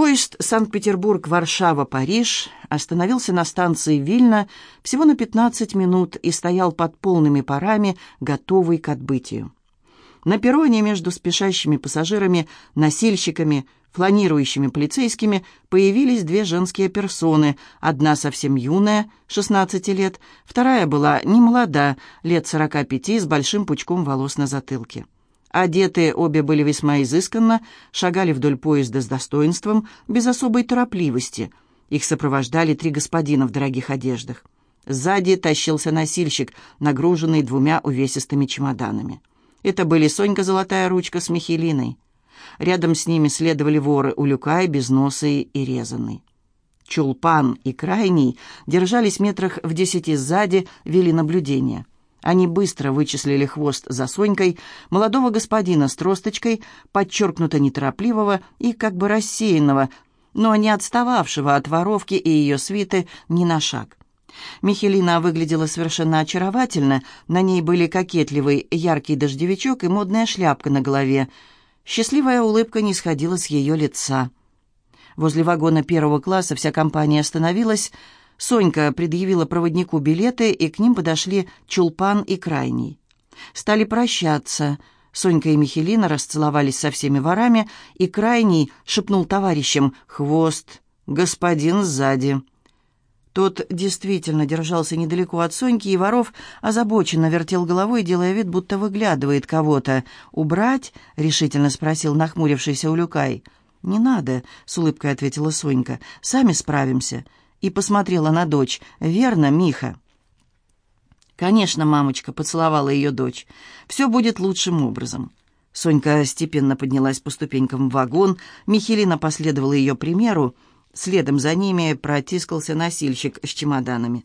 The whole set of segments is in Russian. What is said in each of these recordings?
Поезд Санкт-Петербург-Варшава-Париж остановился на станции Вильна всего на 15 минут и стоял под полными парами, готовый к отбытию. На перроне между спешащими пассажирами, носильщиками, фланирующими полицейскими появились две женские персоны. Одна совсем юная, 16 лет, вторая была немолода, лет 45, с большим пучком волос на затылке. Одетые обе были весьма изысканно, шагали вдоль поезда с достоинством, без особой торопливости. Их сопровождали три господина в дорогих одеждах. Сзади тащился носильщик, нагруженный двумя увесистыми чемоданами. Это были Сонька Золотая Ручка с Михелиной. Рядом с ними следовали воры Улюкай, Безносый и Резанный. Чулпан и Крайний держались метрах в десяти сзади, вели наблюдение. Они быстро вычислили хвост за Сонькой, молодого господина с тросточкой, подчеркнуто неторопливого и как бы рассеянного, но не отстававшего от воровки и ее свиты ни на шаг. Михелина выглядела совершенно очаровательно, на ней были кокетливый яркий дождевичок и модная шляпка на голове. Счастливая улыбка не сходила с ее лица. Возле вагона первого класса вся компания остановилась, Сонька предъявила проводнику билеты, и к ним подошли Чулпан и Крайний. Стали прощаться. Сонька и Михелина расцеловались со всеми ворами, и Крайний шепнул товарищам «Хвост, господин сзади». Тот действительно держался недалеко от Соньки, и воров озабоченно вертел головой, делая вид, будто выглядывает кого-то. «Убрать?» — решительно спросил нахмурившийся Улюкай. «Не надо», — с улыбкой ответила Сонька. «Сами справимся и посмотрела на дочь. «Верно, Миха?» «Конечно, мамочка», — поцеловала ее дочь. «Все будет лучшим образом». Сонька степенно поднялась по ступенькам в вагон, Михелина последовала ее примеру, следом за ними протискался носильщик с чемоданами.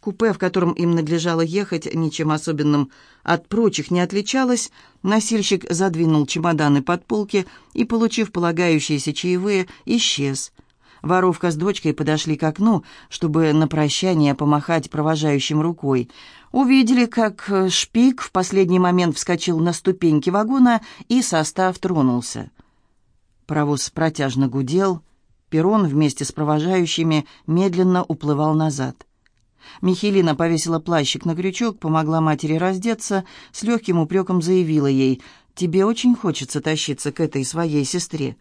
Купе, в котором им надлежало ехать, ничем особенным от прочих не отличалось. Носильщик задвинул чемоданы под полки и, получив полагающиеся чаевые, исчез. Воровка с дочкой подошли к окну, чтобы на прощание помахать провожающим рукой. Увидели, как шпик в последний момент вскочил на ступеньки вагона, и состав тронулся. Паровоз протяжно гудел, перрон вместе с провожающими медленно уплывал назад. Михелина повесила плащик на крючок, помогла матери раздеться, с легким упреком заявила ей, «Тебе очень хочется тащиться к этой своей сестре».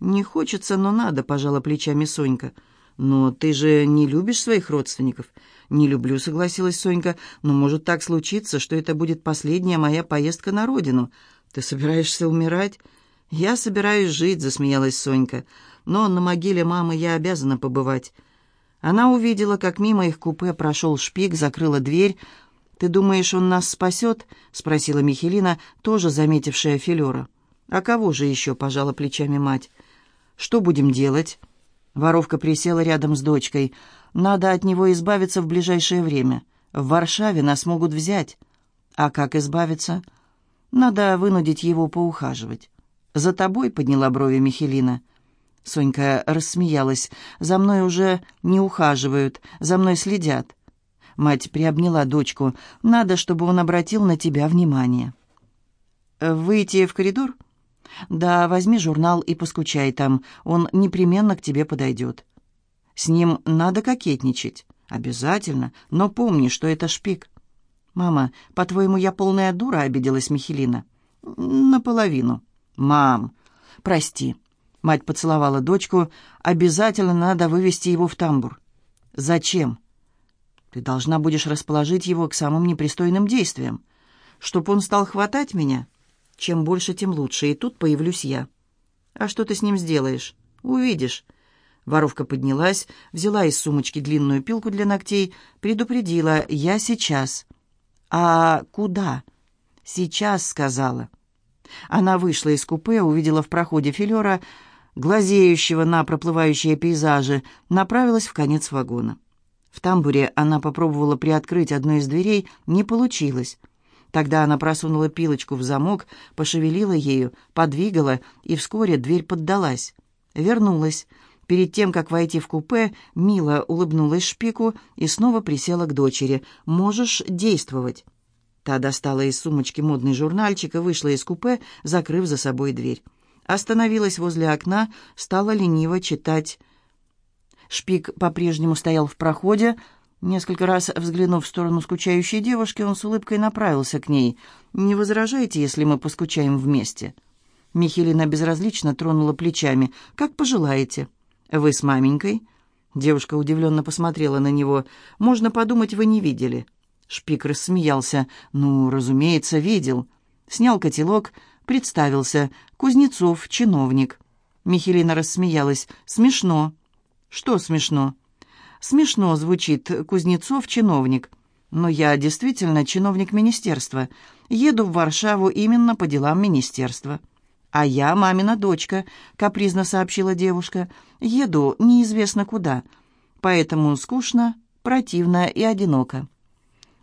«Не хочется, но надо», — пожала плечами Сонька. «Но ты же не любишь своих родственников?» «Не люблю», — согласилась Сонька. «Но может так случиться, что это будет последняя моя поездка на родину. Ты собираешься умирать?» «Я собираюсь жить», — засмеялась Сонька. «Но на могиле мамы я обязана побывать». Она увидела, как мимо их купе прошел шпик, закрыла дверь. «Ты думаешь, он нас спасет?» — спросила Михелина, тоже заметившая Филера. «А кого же еще?» — пожала плечами мать. Что будем делать?» Воровка присела рядом с дочкой. «Надо от него избавиться в ближайшее время. В Варшаве нас могут взять». «А как избавиться?» «Надо вынудить его поухаживать». «За тобой?» — подняла брови Михелина. Сонька рассмеялась. «За мной уже не ухаживают, за мной следят». Мать приобняла дочку. «Надо, чтобы он обратил на тебя внимание». «Выйти в коридор?» «Да, возьми журнал и поскучай там, он непременно к тебе подойдет». «С ним надо кокетничать». «Обязательно, но помни, что это шпик». «Мама, по-твоему, я полная дура?» — обиделась Михелина. «Наполовину». «Мам, прости». Мать поцеловала дочку. «Обязательно надо вывести его в тамбур». «Зачем?» «Ты должна будешь расположить его к самым непристойным действиям. Чтоб он стал хватать меня?» Чем больше, тем лучше. И тут появлюсь я. А что ты с ним сделаешь? Увидишь. Воровка поднялась, взяла из сумочки длинную пилку для ногтей, предупредила «Я сейчас». «А куда?» «Сейчас», — сказала. Она вышла из купе, увидела в проходе филера, глазеющего на проплывающие пейзажи, направилась в конец вагона. В тамбуре она попробовала приоткрыть одну из дверей, не получилось. Тогда она просунула пилочку в замок, пошевелила ею, подвигала, и вскоре дверь поддалась. Вернулась. Перед тем, как войти в купе, Мила улыбнулась шпику и снова присела к дочери. «Можешь действовать». Та достала из сумочки модный журнальчик и вышла из купе, закрыв за собой дверь. Остановилась возле окна, стала лениво читать. Шпик по-прежнему стоял в проходе. Несколько раз взглянув в сторону скучающей девушки, он с улыбкой направился к ней. «Не возражайте, если мы поскучаем вместе?» Михелина безразлично тронула плечами. «Как пожелаете». «Вы с маменькой?» Девушка удивленно посмотрела на него. «Можно подумать, вы не видели». Шпик рассмеялся. «Ну, разумеется, видел». Снял котелок, представился. «Кузнецов, чиновник». Михелина рассмеялась. «Смешно». «Что смешно?» «Смешно звучит. Кузнецов, чиновник». «Но я действительно чиновник министерства. Еду в Варшаву именно по делам министерства». «А я мамина дочка», — капризно сообщила девушка. «Еду неизвестно куда, поэтому скучно, противно и одиноко».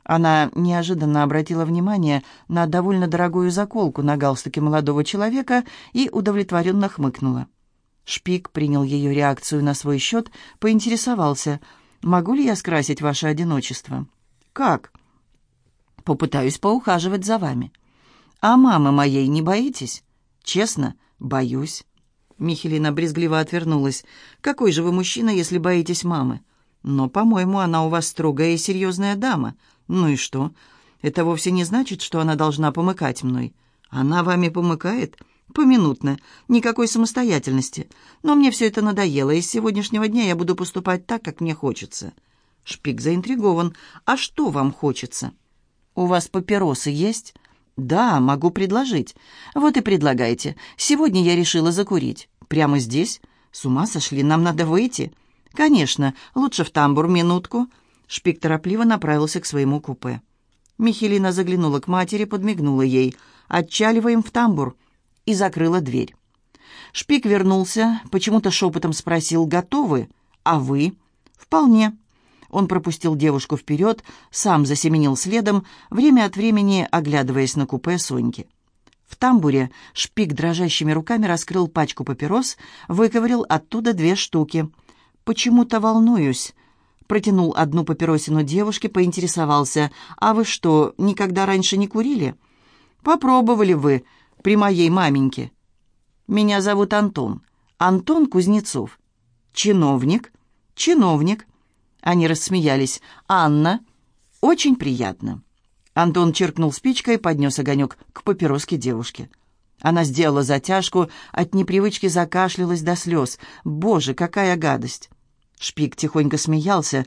Она неожиданно обратила внимание на довольно дорогую заколку на галстуке молодого человека и удовлетворенно хмыкнула. Шпик принял ее реакцию на свой счет, поинтересовался, «Могу ли я скрасить ваше одиночество?» «Как?» «Попытаюсь поухаживать за вами». «А мамы моей не боитесь?» Честно, боюсь». Михелина брезгливо отвернулась. «Какой же вы мужчина, если боитесь мамы? Но, по-моему, она у вас строгая и серьезная дама. Ну и что? Это вовсе не значит, что она должна помыкать мной. Она вами помыкает?» «Поминутно. Никакой самостоятельности. Но мне все это надоело, и с сегодняшнего дня я буду поступать так, как мне хочется». Шпик заинтригован. «А что вам хочется?» «У вас папиросы есть?» «Да, могу предложить. Вот и предлагайте. Сегодня я решила закурить. Прямо здесь? С ума сошли, нам надо выйти». «Конечно, лучше в тамбур минутку». Шпик торопливо направился к своему купе. Михелина заглянула к матери, подмигнула ей. «Отчаливаем в тамбур» и закрыла дверь. Шпик вернулся, почему-то шепотом спросил, «Готовы? А вы?» «Вполне». Он пропустил девушку вперед, сам засеменил следом, время от времени оглядываясь на купе Соньки. В тамбуре шпик дрожащими руками раскрыл пачку папирос, выковырял оттуда две штуки. «Почему-то волнуюсь», протянул одну папиросину девушке, поинтересовался, «А вы что, никогда раньше не курили?» «Попробовали вы при моей маменьке». «Меня зовут Антон. Антон Кузнецов». «Чиновник?» «Чиновник. Они рассмеялись. «Анна, очень приятно». Антон черкнул спичкой, поднес огонек к папироске девушки. Она сделала затяжку, от непривычки закашлялась до слез. «Боже, какая гадость!» Шпик тихонько смеялся,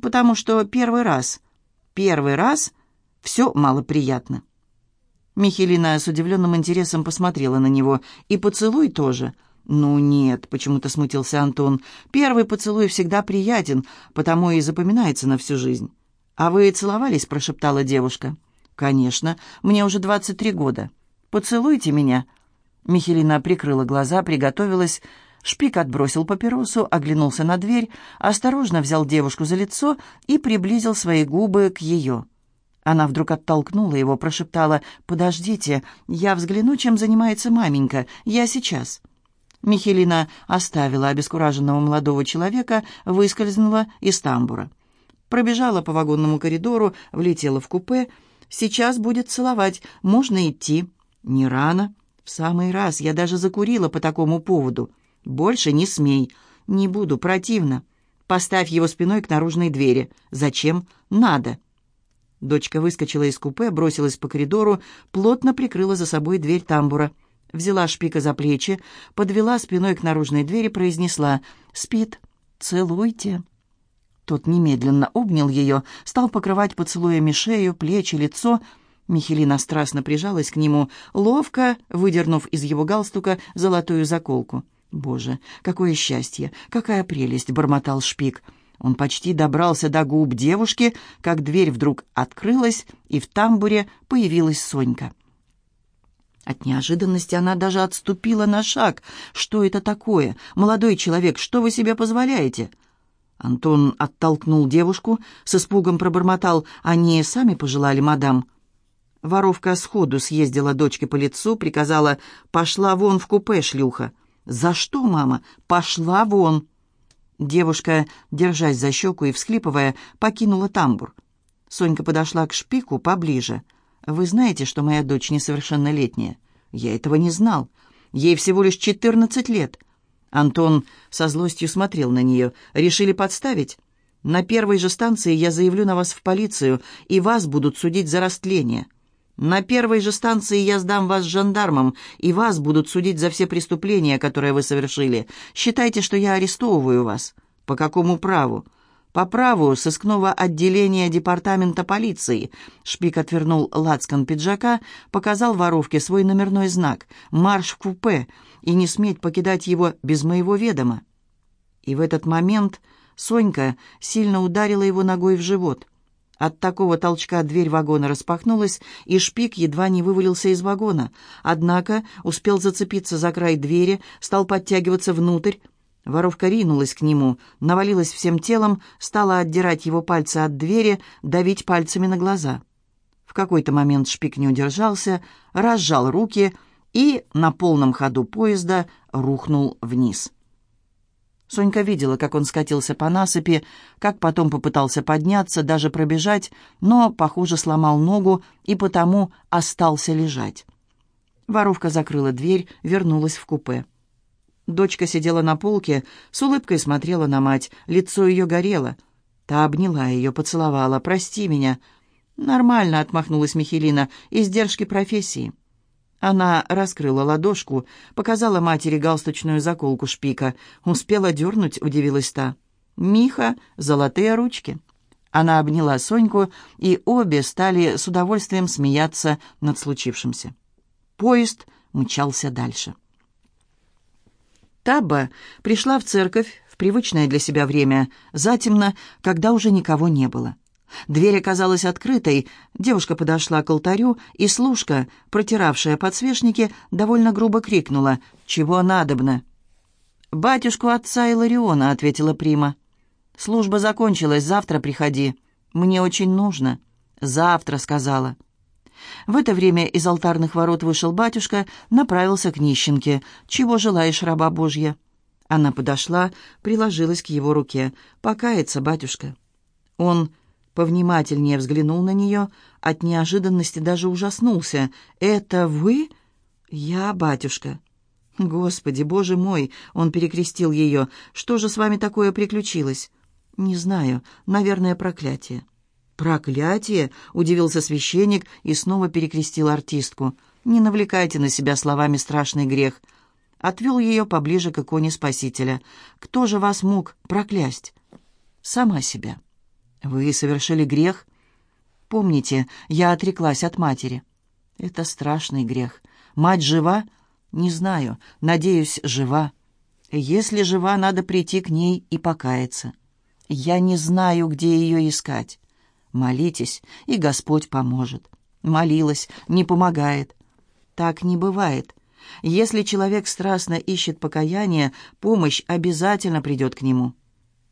потому что первый раз, первый раз все малоприятно. Михелина с удивленным интересом посмотрела на него. «И поцелуй тоже». «Ну нет», — почему-то смутился Антон. «Первый поцелуй всегда приятен, потому и запоминается на всю жизнь». «А вы целовались?» — прошептала девушка. «Конечно. Мне уже двадцать три года. Поцелуйте меня». Михелина прикрыла глаза, приготовилась. Шпик отбросил папиросу, оглянулся на дверь, осторожно взял девушку за лицо и приблизил свои губы к ее. Она вдруг оттолкнула его, прошептала «Подождите, я взгляну, чем занимается маменька. Я сейчас». Михелина оставила обескураженного молодого человека, выскользнула из тамбура. Пробежала по вагонному коридору, влетела в купе. «Сейчас будет целовать. Можно идти». «Не рано». «В самый раз. Я даже закурила по такому поводу». «Больше не смей». «Не буду. Противно». «Поставь его спиной к наружной двери». «Зачем?» «Надо». Дочка выскочила из купе, бросилась по коридору, плотно прикрыла за собой дверь тамбура взяла шпика за плечи, подвела спиной к наружной двери, произнесла «Спит, целуйте». Тот немедленно обнял ее, стал покрывать поцелуями шею, плечи, лицо. Михелина страстно прижалась к нему, ловко выдернув из его галстука золотую заколку. «Боже, какое счастье! Какая прелесть!» — бормотал шпик. Он почти добрался до губ девушки, как дверь вдруг открылась, и в тамбуре появилась Сонька. От неожиданности она даже отступила на шаг. «Что это такое? Молодой человек, что вы себе позволяете?» Антон оттолкнул девушку, с испугом пробормотал. «Они сами пожелали, мадам». Воровка сходу съездила дочке по лицу, приказала «Пошла вон в купе, шлюха». «За что, мама? Пошла вон!» Девушка, держась за щеку и всхлипывая, покинула тамбур. Сонька подошла к шпику поближе. «Вы знаете, что моя дочь несовершеннолетняя?» «Я этого не знал. Ей всего лишь четырнадцать лет». Антон со злостью смотрел на нее. «Решили подставить? На первой же станции я заявлю на вас в полицию, и вас будут судить за растление. На первой же станции я сдам вас жандармам, и вас будут судить за все преступления, которые вы совершили. Считайте, что я арестовываю вас. По какому праву? По праву сыскного отделения департамента полиции. Шпик отвернул лацкан пиджака, показал воровке свой номерной знак «Марш в купе» и не сметь покидать его без моего ведома. И в этот момент Сонька сильно ударила его ногой в живот. От такого толчка дверь вагона распахнулась, и шпик едва не вывалился из вагона. Однако успел зацепиться за край двери, стал подтягиваться внутрь. Воровка ринулась к нему, навалилась всем телом, стала отдирать его пальцы от двери, давить пальцами на глаза. В какой-то момент шпик не удержался, разжал руки и на полном ходу поезда рухнул вниз. Сонька видела, как он скатился по насыпи, как потом попытался подняться, даже пробежать, но, похоже, сломал ногу и потому остался лежать. Воровка закрыла дверь, вернулась в купе. Дочка сидела на полке, с улыбкой смотрела на мать, лицо ее горело. Та обняла ее, поцеловала. «Прости меня». «Нормально», — отмахнулась Михелина, — «издержки профессии». Она раскрыла ладошку, показала матери галстучную заколку шпика. Успела дернуть, удивилась та. «Миха, золотые ручки». Она обняла Соньку, и обе стали с удовольствием смеяться над случившимся. Поезд мчался дальше. Табба пришла в церковь в привычное для себя время, затемно, когда уже никого не было. Дверь оказалась открытой, девушка подошла к алтарю, и служка, протиравшая подсвечники, довольно грубо крикнула «Чего надобно?». «Батюшку отца Илариона», — ответила Прима. «Служба закончилась, завтра приходи. Мне очень нужно». «Завтра», — сказала. В это время из алтарных ворот вышел батюшка, направился к нищенке. «Чего желаешь, раба Божья?» Она подошла, приложилась к его руке. «Покаяться, батюшка». Он повнимательнее взглянул на нее, от неожиданности даже ужаснулся. «Это вы?» «Я, батюшка». «Господи, боже мой!» — он перекрестил ее. «Что же с вами такое приключилось?» «Не знаю. Наверное, проклятие». «Проклятие?» — удивился священник и снова перекрестил артистку. «Не навлекайте на себя словами страшный грех». Отвел ее поближе к иконе Спасителя. «Кто же вас мог проклясть?» «Сама себя». «Вы совершили грех?» «Помните, я отреклась от матери». «Это страшный грех. Мать жива?» «Не знаю. Надеюсь, жива. Если жива, надо прийти к ней и покаяться. Я не знаю, где ее искать. Молитесь, и Господь поможет». Молилась, не помогает. Так не бывает. Если человек страстно ищет покаяния, помощь обязательно придет к нему.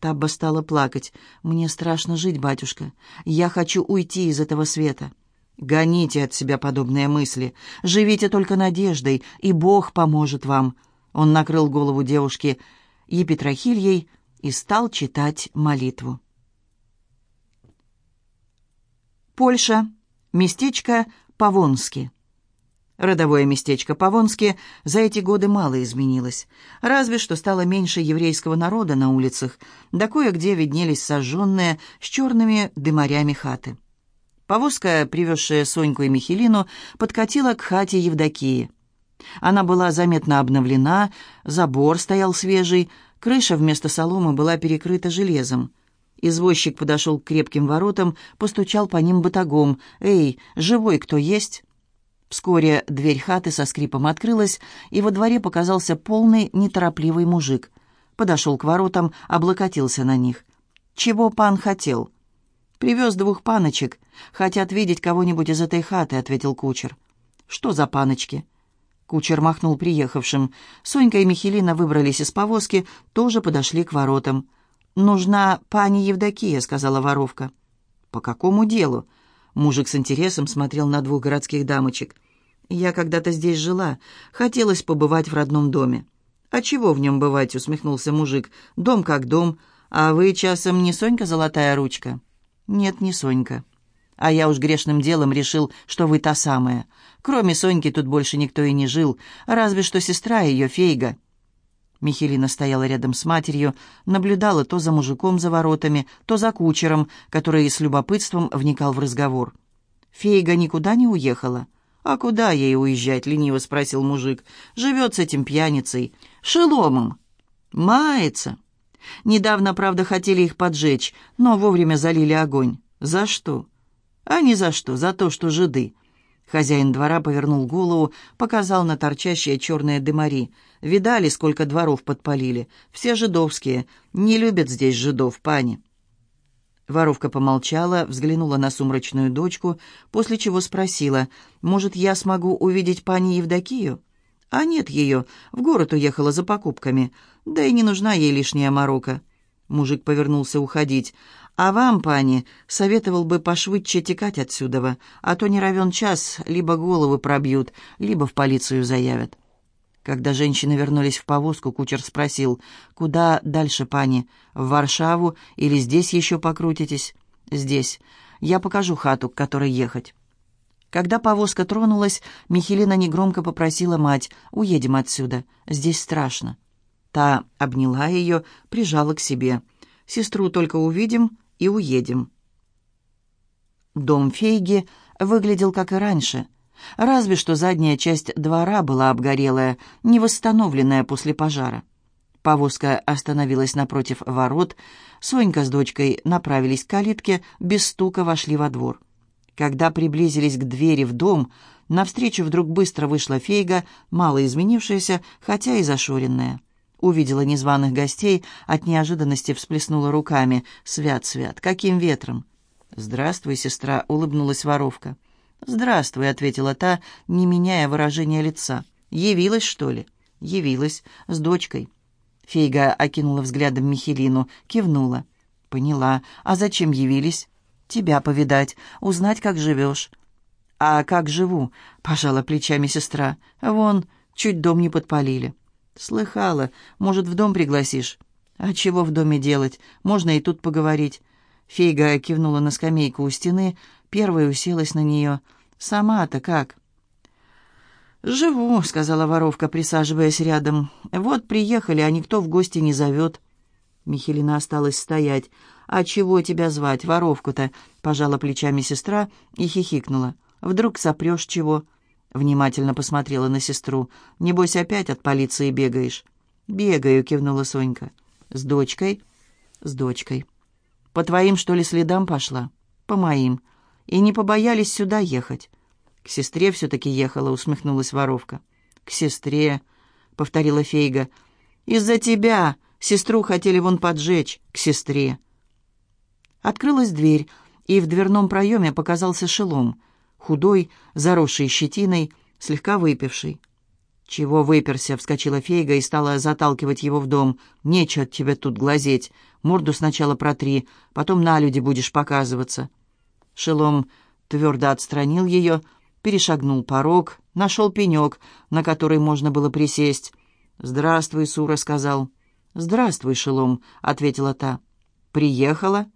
Табба стала плакать. «Мне страшно жить, батюшка. Я хочу уйти из этого света». «Гоните от себя подобные мысли. Живите только надеждой, и Бог поможет вам». Он накрыл голову девушки Епитрахильей и стал читать молитву. Польша. Местечко Павонски. Родовое местечко Павонски за эти годы мало изменилось. Разве что стало меньше еврейского народа на улицах, да кое-где виднелись сожженные с черными дымарями хаты. Повозка, привезшая Соньку и Михелину, подкатила к хате Евдокии. Она была заметно обновлена, забор стоял свежий, крыша вместо соломы была перекрыта железом. Извозчик подошел к крепким воротам, постучал по ним батагом. «Эй, живой кто есть?» Вскоре дверь хаты со скрипом открылась, и во дворе показался полный, неторопливый мужик. Подошел к воротам, облокотился на них. «Чего пан хотел?» «Привез двух паночек. Хотят видеть кого-нибудь из этой хаты», — ответил кучер. «Что за паночки?» Кучер махнул приехавшим. Сонька и Михелина выбрались из повозки, тоже подошли к воротам. «Нужна пани Евдокия», — сказала воровка. «По какому делу?» Мужик с интересом смотрел на двух городских дамочек. «Я когда-то здесь жила. Хотелось побывать в родном доме». «А чего в нем бывать?» — усмехнулся мужик. «Дом как дом. А вы часом не Сонька Золотая Ручка?» «Нет, не Сонька». А я уж грешным делом решил, что вы та самая. Кроме Соньки тут больше никто и не жил, разве что сестра ее, Фейга». Михелина стояла рядом с матерью, наблюдала то за мужиком за воротами, то за кучером, который с любопытством вникал в разговор. Фейга никуда не уехала. «А куда ей уезжать?» — лениво спросил мужик. «Живет с этим пьяницей. Шеломом. Мается. Недавно, правда, хотели их поджечь, но вовремя залили огонь. За что?» «А не за что, за то, что жиды». Хозяин двора повернул голову, показал на торчащие черные дымари. «Видали, сколько дворов подпалили? Все жидовские. Не любят здесь жидов, пани». Воровка помолчала, взглянула на сумрачную дочку, после чего спросила, «Может, я смогу увидеть пани Евдокию?» «А нет ее, в город уехала за покупками. Да и не нужна ей лишняя морока». Мужик повернулся уходить. «А вам, пани, советовал бы пошвыдче текать отсюда, а то не равен час, либо головы пробьют, либо в полицию заявят». Когда женщины вернулись в повозку, кучер спросил, «Куда дальше, пани? В Варшаву или здесь еще покрутитесь?» «Здесь. Я покажу хату, к которой ехать». Когда повозка тронулась, Михелина негромко попросила мать, «Уедем отсюда, здесь страшно». Та обняла ее, прижала к себе. «Сестру только увидим и уедем». Дом Фейги выглядел как и раньше — Разве что задняя часть двора была обгорелая, не восстановленная после пожара. Повозка остановилась напротив ворот. Сонька с дочкой направились к калитке, без стука вошли во двор. Когда приблизились к двери в дом, навстречу вдруг быстро вышла Фейга, мало изменившаяся, хотя и зашоренная. Увидела незваных гостей, от неожиданности всплеснула руками. «Свят, свят, каким ветром!» «Здравствуй, сестра», — улыбнулась воровка. «Здравствуй», — ответила та, не меняя выражения лица. «Явилась, что ли?» «Явилась. С дочкой». Фейга окинула взглядом Михелину, кивнула. «Поняла. А зачем явились?» «Тебя повидать, узнать, как живешь». «А как живу?» — пожала плечами сестра. «Вон, чуть дом не подпалили». «Слыхала. Может, в дом пригласишь?» «А чего в доме делать? Можно и тут поговорить». Фейга кивнула на скамейку у стены, первой уселась на нее. «Сама-то как?» «Живу», — сказала воровка, присаживаясь рядом. «Вот приехали, а никто в гости не зовет». Михелина осталась стоять. «А чего тебя звать, воровку-то?» — пожала плечами сестра и хихикнула. «Вдруг сопрешь чего?» Внимательно посмотрела на сестру. «Небось, опять от полиции бегаешь?» «Бегаю», — кивнула Сонька. «С дочкой?» «С дочкой». «По твоим, что ли, следам пошла?» «По моим и не побоялись сюда ехать. «К сестре все-таки ехала», — усмехнулась воровка. «К сестре», — повторила Фейга. «Из-за тебя сестру хотели вон поджечь, к сестре». Открылась дверь, и в дверном проеме показался шелом, худой, заросший щетиной, слегка выпивший. «Чего выперся?» — вскочила Фейга и стала заталкивать его в дом. «Нечего тебе тут глазеть. Морду сначала протри, потом на люди будешь показываться». Шелом твердо отстранил ее, перешагнул порог, нашел пенек, на который можно было присесть. «Здравствуй, Сура», — сказал. «Здравствуй, Шелом», — ответила та. «Приехала?»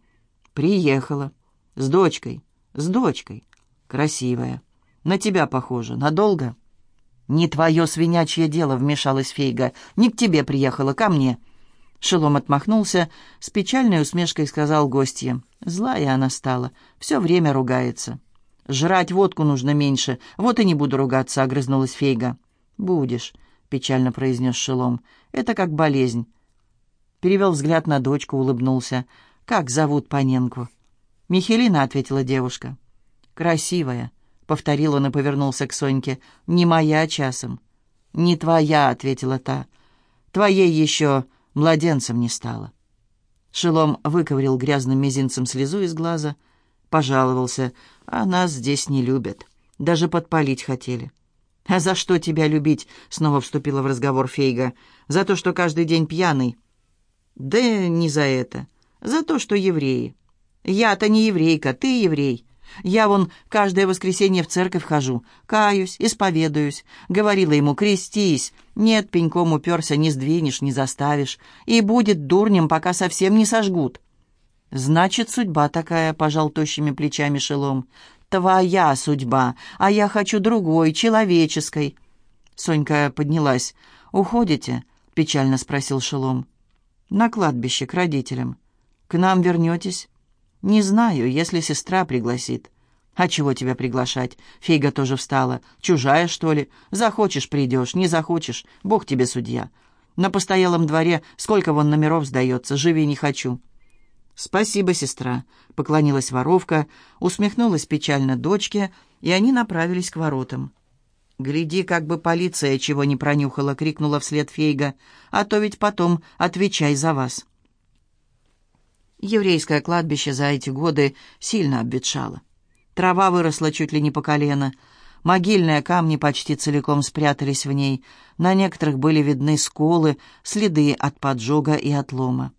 «Приехала. С дочкой. С дочкой. Красивая. На тебя похожа. Надолго?» «Не твое свинячье дело», — вмешалась Фейга. «Не к тебе приехала, ко мне». Шелом отмахнулся, с печальной усмешкой сказал гостье. Злая она стала, все время ругается. «Жрать водку нужно меньше, вот и не буду ругаться», — огрызнулась Фейга. «Будешь», — печально произнес Шелом. «Это как болезнь». Перевел взгляд на дочку, улыбнулся. «Как зовут Паненку?» «Михелина», — ответила девушка. «Красивая», — повторил он и повернулся к Соньке. «Не моя часом». «Не твоя», — ответила та. «Твоей еще младенцем не стало. Шелом выковырил грязным мизинцем слезу из глаза, пожаловался, а нас здесь не любят. Даже подпалить хотели. «А за что тебя любить?» — снова вступила в разговор Фейга. «За то, что каждый день пьяный?» «Да не за это. За то, что евреи. Я-то не еврейка, ты еврей. Я вон каждое воскресенье в церковь хожу, каюсь, исповедуюсь. Говорила ему, крестись. Нет, пеньком уперся, не сдвинешь, не заставишь. И будет дурнем, пока совсем не сожгут. «Значит, судьба такая», — пожал тощими плечами Шелом. «Твоя судьба, а я хочу другой, человеческой». Сонька поднялась. «Уходите?» — печально спросил Шелом. «На кладбище, к родителям. К нам вернетесь?» «Не знаю, если сестра пригласит». «А чего тебя приглашать?» Фейга тоже встала. «Чужая, что ли? Захочешь — придешь, не захочешь. Бог тебе судья. На постоялом дворе сколько вон номеров сдается, живи не хочу». «Спасибо, сестра», — поклонилась воровка, усмехнулась печально дочке, и они направились к воротам. «Гляди, как бы полиция чего не пронюхала!» — крикнула вслед Фейга. «А то ведь потом отвечай за вас!» Еврейское кладбище за эти годы сильно обветшало. Трава выросла чуть ли не по колено. Могильные камни почти целиком спрятались в ней. На некоторых были видны сколы, следы от поджога и отлома.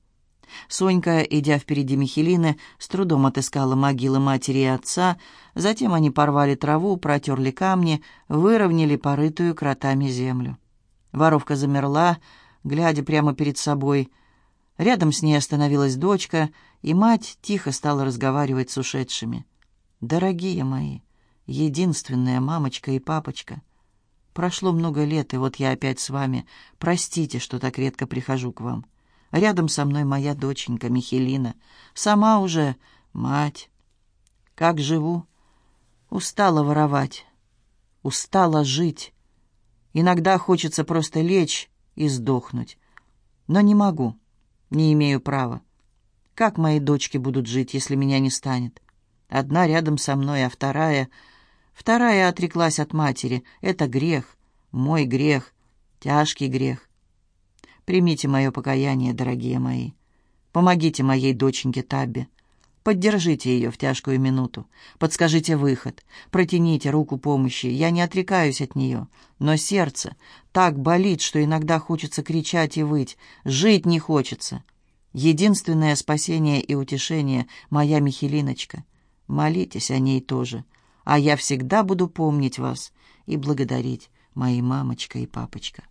Сонька, идя впереди Михелины, с трудом отыскала могилы матери и отца. Затем они порвали траву, протерли камни, выровняли порытую кротами землю. Воровка замерла, глядя прямо перед собой. Рядом с ней остановилась дочка, и мать тихо стала разговаривать с ушедшими. «Дорогие мои, единственная мамочка и папочка, прошло много лет, и вот я опять с вами. Простите, что так редко прихожу к вам». Рядом со мной моя доченька Михелина. Сама уже мать. Как живу? Устала воровать. Устала жить. Иногда хочется просто лечь и сдохнуть. Но не могу. Не имею права. Как мои дочки будут жить, если меня не станет? Одна рядом со мной, а вторая... Вторая отреклась от матери. Это грех. Мой грех. Тяжкий грех. Примите мое покаяние, дорогие мои. Помогите моей доченьке Табби. Поддержите ее в тяжкую минуту. Подскажите выход. Протяните руку помощи. Я не отрекаюсь от нее. Но сердце так болит, что иногда хочется кричать и выть. Жить не хочется. Единственное спасение и утешение — моя Михелиночка. Молитесь о ней тоже. А я всегда буду помнить вас и благодарить, мои мамочка и папочка.